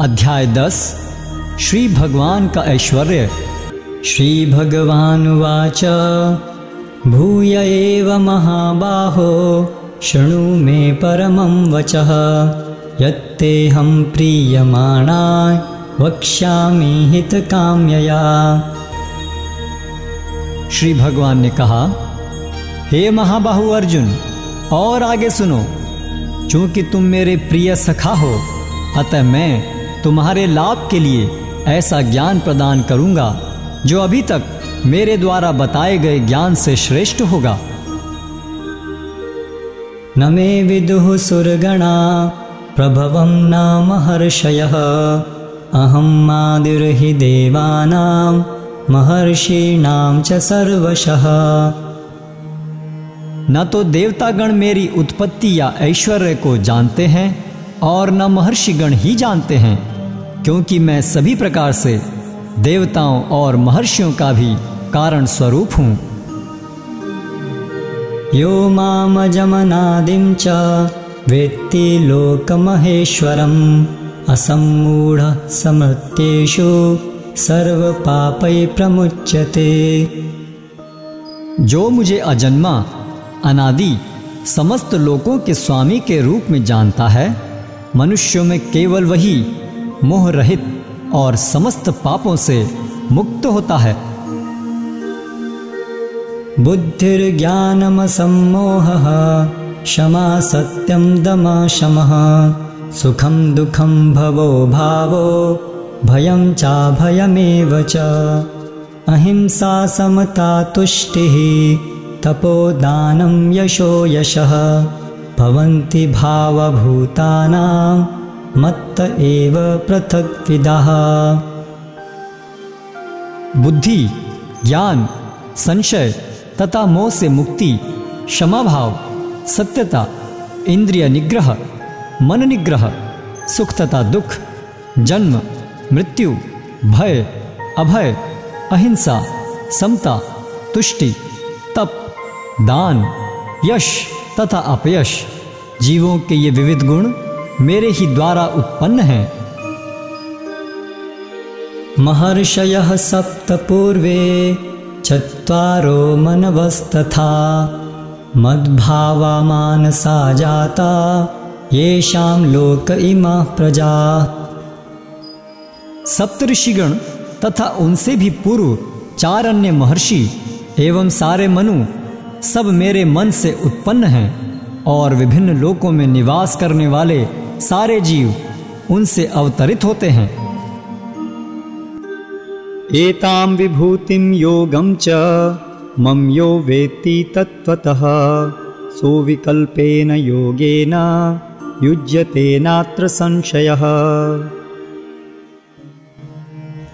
अध्याय दस। श्री भगवान का ऐश्वर्य। श्री भगवान वाच। भूय एव महाबाहो, शृणु मे परम वच। परमं वचः यत्तेऽहं प्रीयमाणाय वक्ष्यामि हितकाम्यया। श्री भगवान ने कहा, हे महाबाहु अर्जुन, और आगे सुनो। चूँकि तुम मेरे प्रिय सखा हो, अतः मैं तुम्हारे लाभ के लिए ऐसा ज्ञान प्रदान करूँगा, जो अभी तक मेरे द्वारा बताए गए ज्ञान से श्रेष्ठ होगा। न मे सुरगणा, प्रभवं नाम हर्षयः। अहं मादिर्हि देवानां, महर्षीणां च सर्वशः। न तो देवतागण मेरी उत्पत्ति या ऐश्वर्य को जानते हैं, और न महर्षिगण ही जानते हैं। क्योंकि मैं सभी प्रकार से देवताओं और महर्षियों का भी कारण स्वरूप हूँ। यो मामजमनादिं च वेत्ति लोकमहेश्वरम् असम्मूढ समृत्येषु सर्वपापै प्रमुच्यते। जो मुझे अजन्मा, अनादि, समस्त लोकों के स्वामी के रूप में जानता है, मनुष्यों में केवल वही मोह रहित और समस्त पापों से मुक्त होता है। बुद्धिर्ज्ञानमसम्मोहः क्षमा सत्यं दमा शमः सुखं दुःखं भवो भावो, भयं चाभयमेव च। अहिंसा समता तुष्टिः तपोदानं यशो यशः, भवन्ति भावभूतानां मत्त एव पृथक पृथग्विदः बुद्धि, ज्ञान, संशय तथा मोह से मुक्ति क्षमा भाव सत्यता, इंद्रिय निग्रह, मन निग्रह, सुख तथा दुख, जन्म, मृत्यु, भय, अभय, अहिंसा, समता, तुष्टि, तप, दान, यश तथा अपयश। जीवों के ये विविध गुण मेरे ही द्वारा उत्पन्न हैं। महर्षय सप्त पूर्वे चत्वारो मनवस्तथा मद्भावा मानसा जाता, येषां लोक इमाः प्रजा। सप्तऋषिगण तथा उनसे भी पूर्व चार अन्य महर्षि एवं सारे मनु सब मेरे मन से उत्पन्न हैं और विभिन्न लोकों में निवास करने वाले सारे जीव उनसे अवतरित होते हैं। एतां विभूतिं योगं च मम यो वेत्ति तत्त्वतः। सोविकल्पेन योगेन युज्यते नात्र संशयः।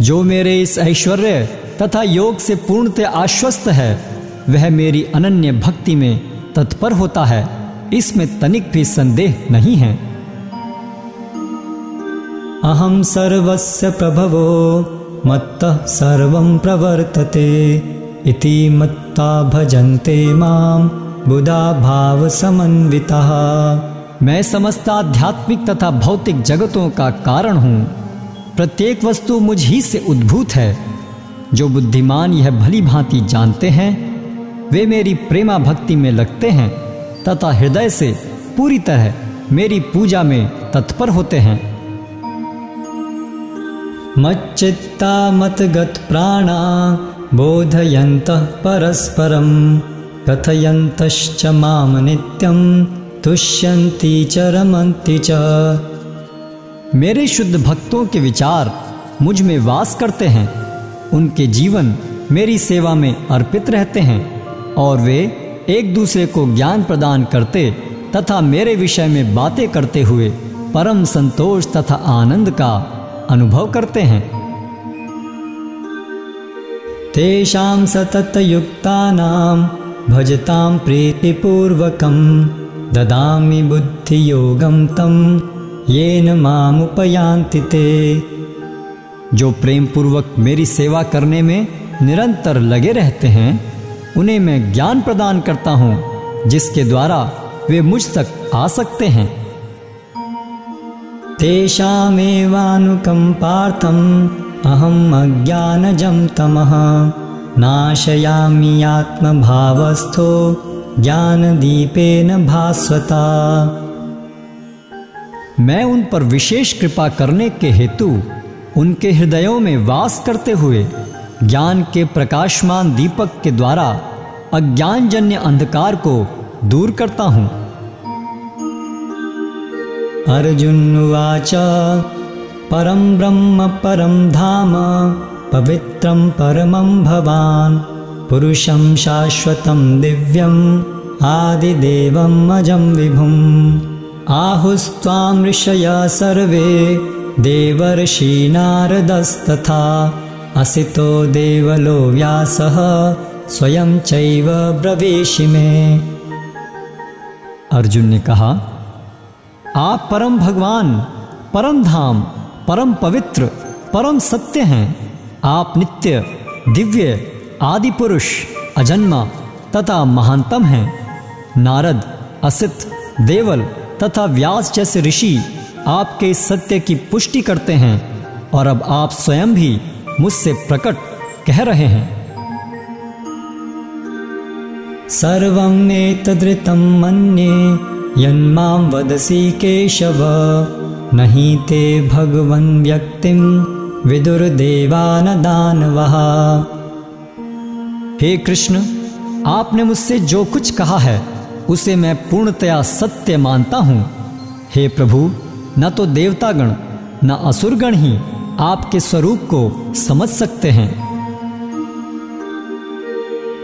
जो मेरे इस ऐश्वर्य तथा योग से पूर्णतः आश्वस्त है वह मेरी अनन्य भक्ति में तत्पर होता है। इसमें तनिक भी संदेह नहीं है। अहम सर्वस्य प्रभवो, मत्तः सर्वं प्रवर्तते। इति मत्ता भजन्ते माँ, बुधा भाव समन्विता। मैं समस्त आध्यात्मिक तथा भौतिक जगतों का कारण हूँ। प्रत्येक वस्तु मुझ ही से उद्भूत है। जो बुद्धिमान यह भली भांति जानते हैं, वे मेरी प्रेमा भक्ति में लगते हैं, तथा हृदय से पूरी तरह मेरी पूजा में तत्पर होते हैं। मच्चित्ता मतगत प्राणा बोधयन्तः परस्परं कथयन्तश्च माँ नित्यं तुष्यन्ति च च। मेरे शुद्ध भक्तों के विचार मुझमें वास करते हैं। उनके जीवन मेरी सेवा में अर्पित रहते हैं और वे एक दूसरे को ज्ञान प्रदान करते तथा मेरे विषय में बातें करते हुए परम संतोष तथा आनंद का अनुभव करते हैं। तेषां सततयुक्तानां भजतां प्रीतिपूर्वकं ददामि बुद्धियोगं तं, येन मामुपयान्ति ते। जो प्रेम पूर्वक मेरी सेवा करने में निरंतर लगे रहते हैं, उन्हें मैं ज्ञान प्रदान करता हूँ, जिसके द्वारा वे मुझ तक आ सकते हैं। तेषामेवानुकम्पार्थम् अहम् अज्ञानजं तमः। नाशयामि आत्मभावस्थो ज्ञानदीपेन भास्वता। मैं उन पर विशेष कृपा करने के हेतु उनके हृदयों में वास करते हुए ज्ञान के प्रकाशमान दीपक के द्वारा अज्ञानजन्य अंधकार को दूर करता हूँ। अर्जुनुवाच परं ब्रह्म परं धाम पवित्रं परमं भवान् पुरुषं शाश्वतं दिव्यम् आदिदेवम् अजं विभुम्। आहुस्त्वां ऋषया सर्वे देवर्षीनारदस्तथा असितो देवलो व्यासः स्वयं चैव ब्रवीषि मे। अर्जुन ने कहा आप परम भगवान, परम धाम, परम पवित्र, परम सत्य हैं। आप नित्य, दिव्य आदि पुरुष अजन्मा तथा महानतम हैं। नारद, असित, देवल तथा व्यास जैसे ऋषि आपके सत्य की पुष्टि करते हैं और अब आप स्वयं भी मुझसे प्रकट कह रहे हैं। सर्वं एतदृतं मन्ये यन्मां वदसि केशव। न हि ते भगवन् व्यक्तिं विदुर्देवानदानवः। हे कृष्ण, आपने मुझसे जो कुछ कहा है, उसे मैं पूर्णतया सत्य मानता हूँ। हे प्रभु, न तो देवतागण, न असुरगण ही आपके स्वरूप को समझ सकते हैं।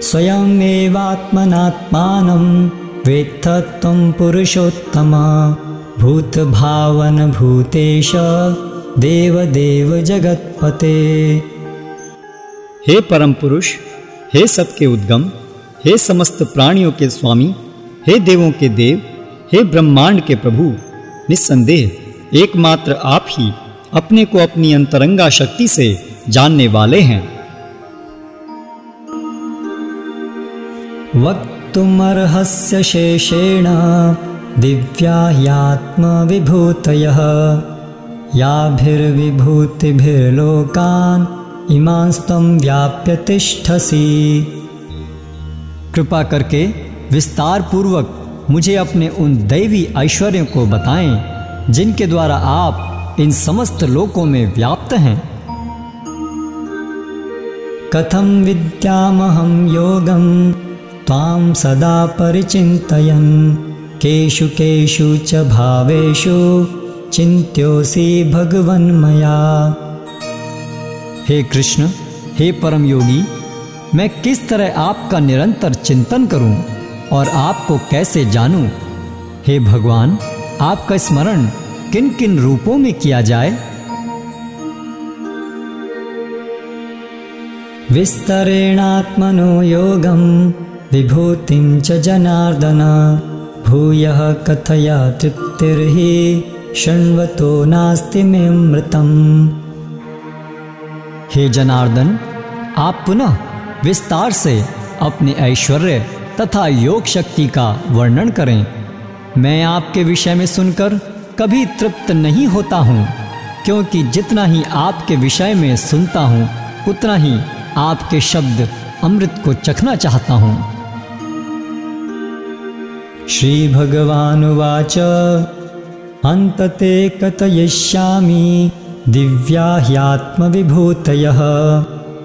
स्वयं स्वयमेवात्मनात्मानं वेत्थ त्वं पुरुषोत्तम भूतभावनभूतेश देवदेव जगत्पते हे परम पुरुष हे सबके उद्गम हे समस्त प्राणियों के स्वामी हे देवों के देव हे ब्रह्मांड के प्रभु निस्संदेह एकमात्र आप ही अपने को अपनी अंतरंगा शक्ति से जानने वाले हैं। वक्तुमर्हस्य शेषेण दिव्या ह्यात्मविभूतयः याभिर्विभूतिभिर्लोकान् इमांस्त्वं व्याप्य तिष्ठसि। कृपा करके विस्तार पूर्वक मुझे अपने उन दैवी ऐश्वर्यों को बताएँ, जिनके द्वारा आप इन समस्त लोकों में व्याप्त हैं। कथम विद्यामहं योगं त्वां सदा परिचिन्तयन्। केषु केषु च भावेषु चिन्त्योऽसि भगवन्मया हे कृष्ण, हे परम योगी मैं किस तरह आपका निरंतर चिंतन करूँ और आपको कैसे जानूं? हे भगवान, आपका स्मरण किन किन रूपों में किया जाए? विस्तरेणात्मनो योगं विभूतिं च जनार्दन, भूयः कथया तृप्तिर्हि, शृण्वतो नास्ति मे हे जनार्दन, आप पुनः विस्तार से अपने ऐश्वर्य तथा योग शक्ति का वर्णन करें। मैं आपके विषय में सुनकर कभी तृप्त नहीं होता हूँ, क्योंकि जितना ही आपके विषय में सुनता हूँ, उतना ही आपके शब्द अमृत को चखना चाहता हूँ। श्रीभगवानुवाच। अन्तते कथयिष्यामि दिव्या ह्यात्मविभूतयः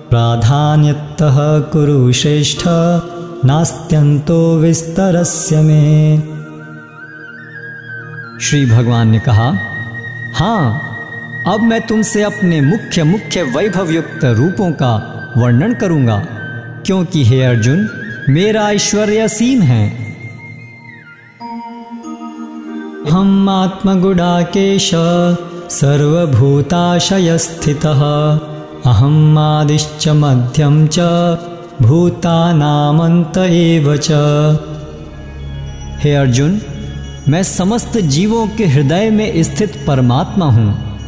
प्राधान्यतः कुरु श्रेष्ठ, नास्त्यन्तो विस्तरस्य मे। श्री भगवान ने कहा हाँ अब मैं तुमसे अपने मुख्य मुख्य वैभव युक्त रूपों का वर्णन करूँगा, क्योंकि हे अर्जुन, मेरा ऐश्वर्य असीम है। हम आत्मगुडाकेश, सर्वभूताशयस्थितः। अहम् आदिश्च मध्यं च, भूतानामन्त च। हे अर्जुन, मैं समस्त जीवों के हृदय में स्थित परमात्मा हूँ।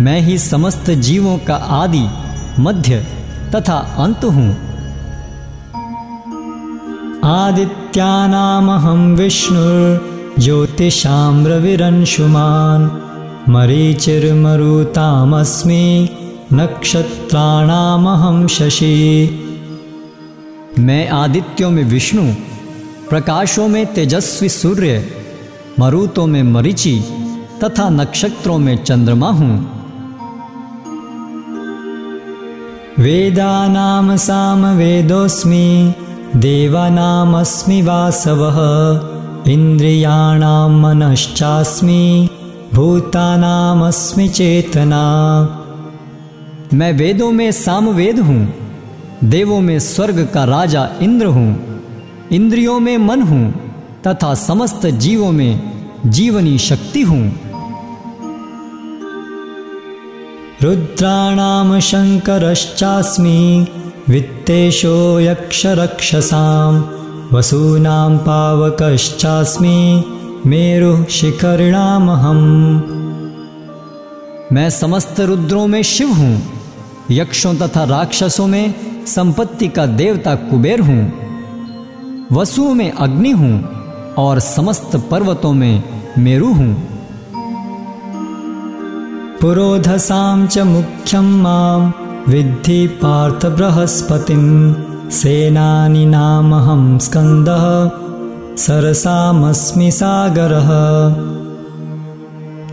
मैं ही समस्त जीवों का आदि, मध्य तथा अंत हूँ। आदित्यानामहं विष्णुर्ज्योतिषां रविरंशुमान् मरीचिर्मरुतामस्मि नक्षत्राणामहं शशि। मैं आदित्यों में विष्णु, प्रकाशों में तेजस्वी सूर्य, मरुतों में मरीचि तथा नक्षत्रों में चंद्रमा हूँ। वेदानां सामवेदोऽस्मि देवानामस्मि वासवः। इन्द्रियाणां मनश्चास्मि, भूतानामस्मि चेतना। मैं वेदों में सामवेद हूँ, देवों में स्वर्ग का राजा इंद्र हूँ, इंद्रियों में मन हूँ, तथा समस्त जीवों में जीवनी शक्ति हूँ। रुद्राणां शङ्करश्चास्मि वित्तेशो यक्षरक्षसां वसूनां मेरुः शिखरिणामहम्। मैं समस्त रुद्रों में शिव हूँ, यक्षों तथा राक्षसों में संपत्ति का देवता कुबेर हूँ। वसुओं में अग्नि हूँ और समस्त पर्वतों में मेरु हूँ। पुरोधसां च मुख्यम माँ, विद्धि पार्थ बृहस्पतिं सेनानिनामहं स्कन्दः सरसामस्मि सागरः।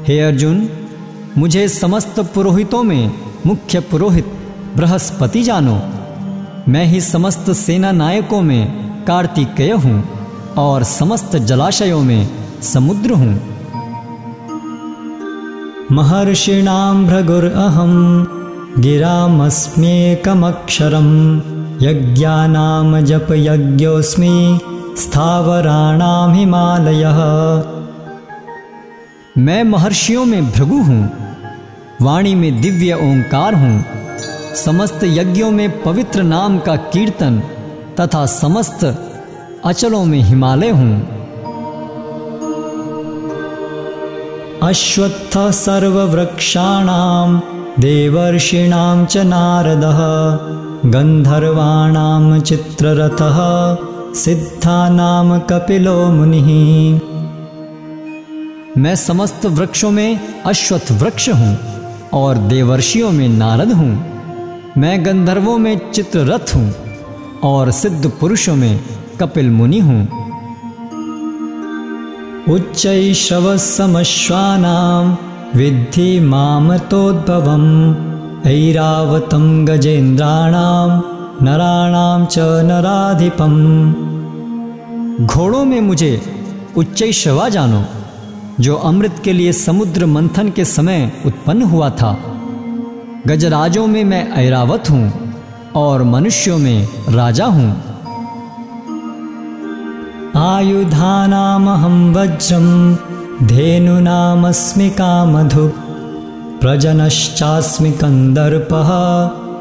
हे अर्जुन, मुझे समस्त पुरोहितों में मुख्य पुरोहित बृहस्पति जानो। मैं ही समस्त सेना नायकों में कार्तिकेय हूँ और समस्त जलाशयों में समुद्र हूँ। महर्षिणां भृगुरहं गिरामस्म्येकमक्षरं यज्ञानां जपयज्ञोऽस्मि स्थावराणां हिमालयः। मैं महर्षियों में भृगु हूँ, वाणी में दिव्य ओंकार हूँ, समस्त यज्ञों में पवित्र नाम का कीर्तन तथा समस्त अचलों में हिमालय हूँ। अश्वत्थः सर्ववृक्षाणां देवर्षीणां च नारदः, गन्धर्वाणां चित्ररथः, सिद्धानां कपिलो मुनिः मैं समस्त वृक्षों में अश्वत्थ वृक्ष हूँ और देवर्षियों में नारद हूँ। मैं गंधर्वों में चित्ररथ हूँ और सिद्ध पुरुषों में कपिल मुनि हूँ। उच्चैश्रवसमश्वानां विद्धि मामतोद्भवम्। ऐरावतं गजेन्द्राणां नराणां च नराधिपम्। घोड़ों में मुझे उच्च शवा जानो, जो अमृत के लिए समुद्र मंथन के समय उत्पन्न हुआ था। गजराजों में मैं ऐरावत हूँ और मनुष्यों में राजा हूँ। आयुधानामहं वज्रं धेनूनामस्मि कामधु प्रजनश्चास्मि कन्दर्पः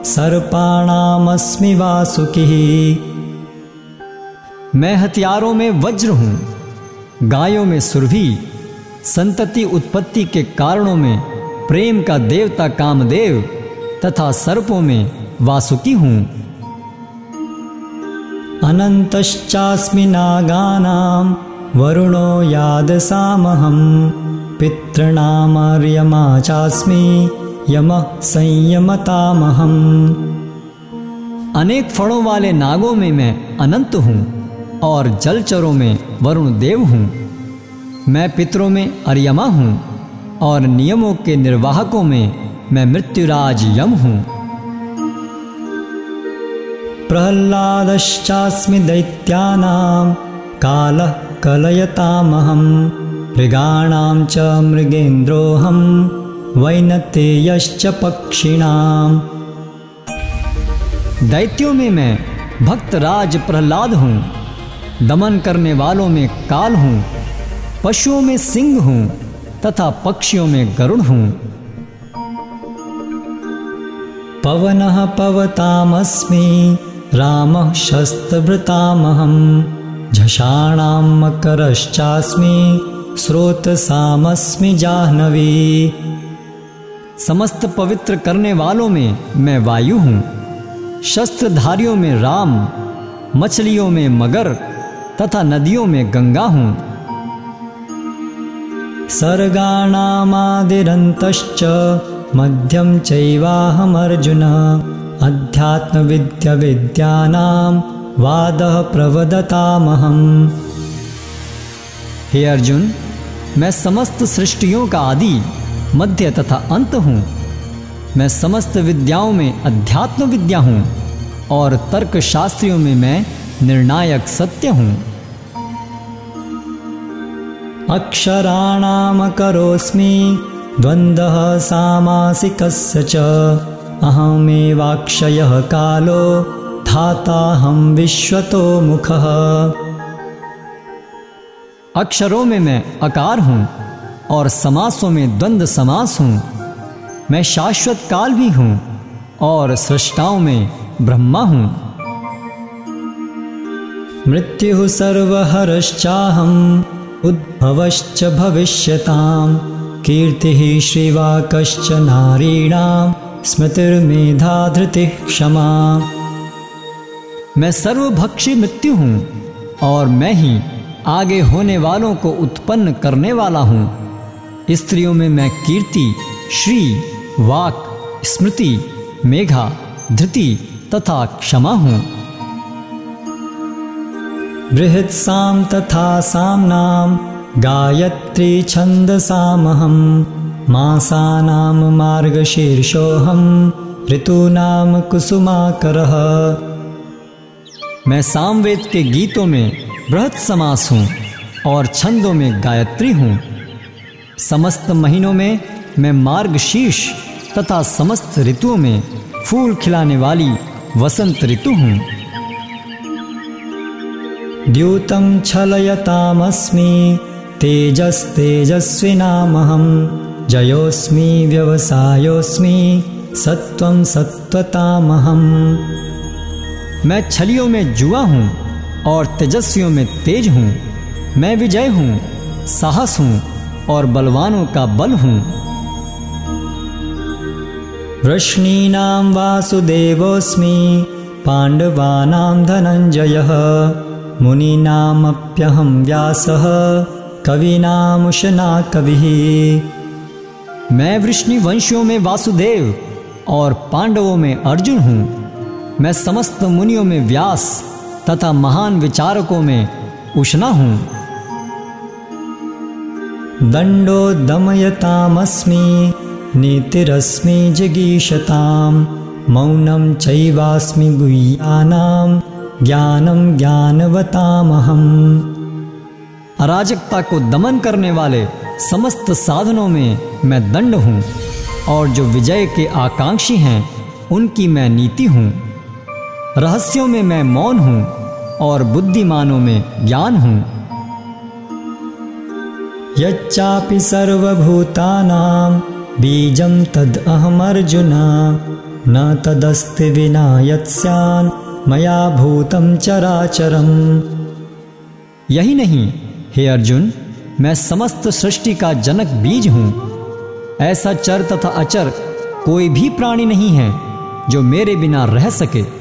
सर्पाणामस्मि वासुकिः। मैं हथियारों में वज्र हूँ, गायों में सुरभि, संतति उत्पत्ति के कारणों में प्रेम का देवता कामदेव तथा सर्पों में वासुकी हूँ। अनन्तश्चास्मि नागानां वरुणो यादसामहं पितॄणामार्यमा चास्मि यमः संयमतामहम्। अनेक फड़ों वाले नागों में मैं अनंत हूँ और जलचरों में वरुण देव हूँ। मैं पितरों में अर्यमा हूँ और नियमों के निर्वाहकों में मैं मृत्युराज यम हूँ। प्रह्लादश्चास्मि दैत्यानां कालः कलयतामहं, मृगाणां च मृगेन्द्रोऽहं, वैनतेयश्च पक्षिणाम्। दैत्यों में मैं भक्त राज प्रहलाद हूँ, दमन करने वालों में काल हूँ, पशुओं में सिंह हूँ, तथा पक्षियों में गरुड़ हूँ। पवनः पवतामस्मि, रामः शस्त्रभृतामहं झषाणां मकरश्चास्मि स्रोतसामस्मि जाह्नवी। समस्त पवित्र करने वालों में मैं वायु हूँ। शस्त्रधारियों में राम, मछलियों में मगर तथा नदियों में गंगा हूँ। सर्गाणामादिरन्तश्च मध्यं चैवाहमर्जुन। अध्यात्मविद्यविद्यानां वादः प्रवदतामहम्। हे अर्जुन, मैं समस्त सृष्टियों का आदि, मध्य तथा अंत हूँ। मैं समस्त विद्याओं में अध्यात्म विद्या हूँ और तर्क शास्त्रियों में मैं निर्णायक सत्य हूँ। अक्षराणामकरोऽस्मि, द्वन्द्वः सामासिकस्य च। अहमेवाक्षयः कालो विश्वतो मुखः। अक्षरों में मैं अकार हूँ और समासों में द्वंद्व समास हूँ। मैं शाश्वत काल भी हूँ और सृष्टाओं में ब्रह्मा हूँ। मृत्यु सर्वहरश्चाहम्, उद्भवश्च भविष्यतां कीर्तिः श्रीवाकश्च नारीणां स्मृतिर्मेधा धृतिः क्षमा मैं सर्वभक्षी मृत्यु हूँ और मैं ही आगे होने वालों को उत्पन्न करने वाला हूँ। स्त्रियों में मैं कीर्ति, श्री, वाक, स्मृति, मेघा, धृति तथा क्षमा हूँ। बृहत्सां तथा साम्नां गायत्री छन्दसामहं मासानां मार्गशीर्षोऽहं ऋतूनां कुसुमाकरः। मैं सामवेद के गीतों में बृहत समास हूँ और छंदों में गायत्री हूँ। समस्त महीनों में मैं मार्गशीर्ष तथा समस्त ऋतुओं में फूल खिलाने वाली वसंत ऋतु हूँ। द्यूतं छलयतामस्मि तेजस्तेजस्विनामहं जयोऽस्मि व्यवसायोऽस्मि सत्त्वं सत्त्वतामहम् मैं छलियों में जुआ हूँ और तेजस्वियों में तेज हूँ। मैं विजय हूँ, साहस हूँ और बलवानों का बल हूँ। वृष्णीनां वासुदेवोऽस्मि पाण्डवानां धनञ्जयः मुनीनामप्यहं व्यासः कवीनामुशना कविः। मैं वृष्णि वंशियों में वासुदेव और पांडवों में अर्जुन हूँ। मैं समस्त मुनियों में व्यास तथा महान विचारकों में उष्णा हूँ। दण्डो दमयतामस्मि, नीतिरस्मि जिगीषतां मौनं चैवास्मि गुह्यानां ज्ञानं ज्ञानवतामहम्। अराजकता को दमन करने वाले समस्त साधनों में मैं दंड हूँ और जो विजय के आकांक्षी हैं, उनकी मैं नीति हूँ। रहस्यों में मैं मौन हूँ और बुद्धिमानों में ज्ञान हूँ। यच्चापि सर्वभूतानां, बीजं तदहमर्जुन न तदस्ति विना यत्स्यान्, मया भूतं चराचरम्। यही नहीं, हे अर्जुन, मैं समस्त सृष्टि का जनक बीज हूँ। ऐसा चर तथा अचर कोई भी प्राणी नहीं है जो मेरे बिना रह सके।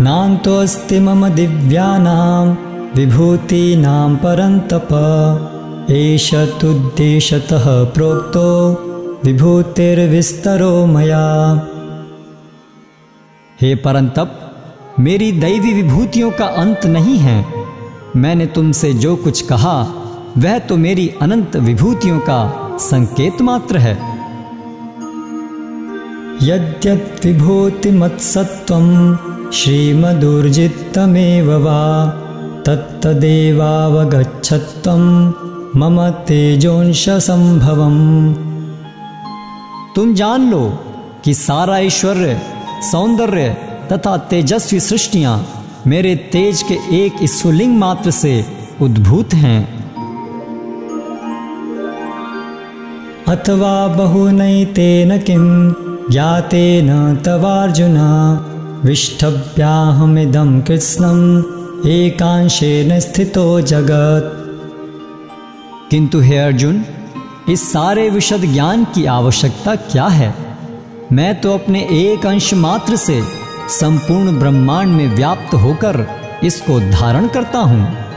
नान्तोऽस्ति मम दिव्यानां विभूतीनां परन्तप। एष तुद्देशतः प्रोक्तो विभूतिर्विस्तरो मया। हे परंतप मेरी दैवी विभूतियों का अंत नहीं है। मैंने तुमसे जो कुछ कहा, वह तो मेरी अनंत विभूतियों का संकेत मात्र है। यद्यद्विभूतिमत्सत्त्वं श्रीमदुर्जित्तमेव वा तत्तदेवावगच्छत्वं मम तेजोंशसम्भवम्। तुम जान लो कि सारा ऐश्वर्य, सौंदर्य तथा तेजस्वी सृष्टियाँ मेरे तेज के एक स्फुलिंग मात्र से उद्भूत हैं। अथवा बहुनैतेन किं, ज्ञातेन तवार्जुन। विष्ठभ्याहमिदं कृत्स्नम् एकांशेन स्थितो जगत। किंतु हे अर्जुन, इस सारे विशद ज्ञान की आवश्यकता क्या है? मैं तो अपने एक अंश मात्र से संपूर्ण ब्रह्मांड में व्याप्त होकर इसको धारण करता हूँ।